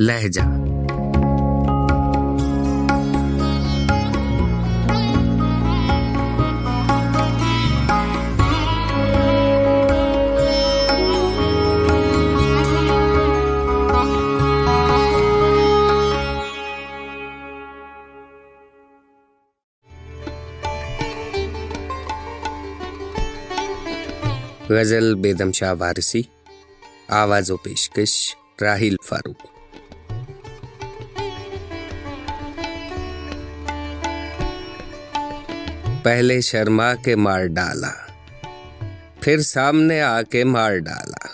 لہجہ۔ غزل بیدم شاہ وارسی آواز و پیشکش راہیل فاروق۔ پہلے شرما کے مار ڈالا، پھر سامنے آ کے مار ڈالا۔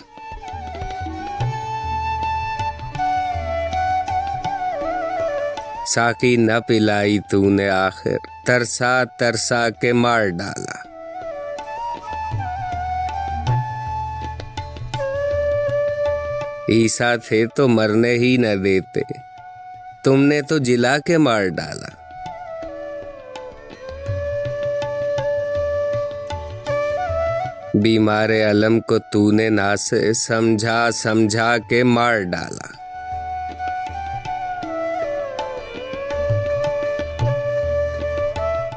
ساکی نہ پلائی تو نے آخر ترسا ترسا کے مار ڈالا۔ عیسا تھے تو مرنے ہی نہ دیتے، تم نے تو جلا کے مار ڈالا۔ بیمار علم کو تو نے نہ سے سمجھا سمجھا کے مار ڈالا۔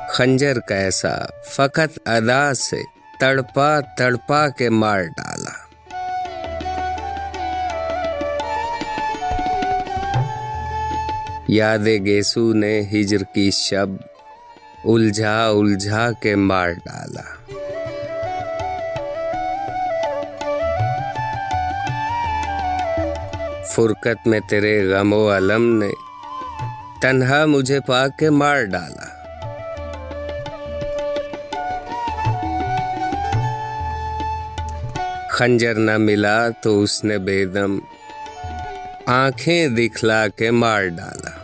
خنجر کیسا فقط ادا سے تڑپا تڑپا کے مار ڈالا۔ یاد گیسو نے ہجر کی شب الجھا الجھا کے مار ڈالا۔ فرقت میں تیرے غم و علم نے تنہا مجھے پا کے مار ڈالا۔ خنجر نہ ملا تو اس نے بے دم آنکھیں دکھلا کے مار ڈالا۔